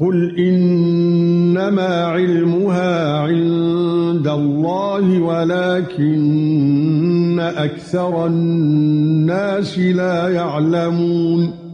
قُلْ إِنَّمَا عِلْمُهَا عِندَ اللَّهِ وَلَكِنَّ أَكْثَرَ النَّاسِ لَا يَعْلَمُونَ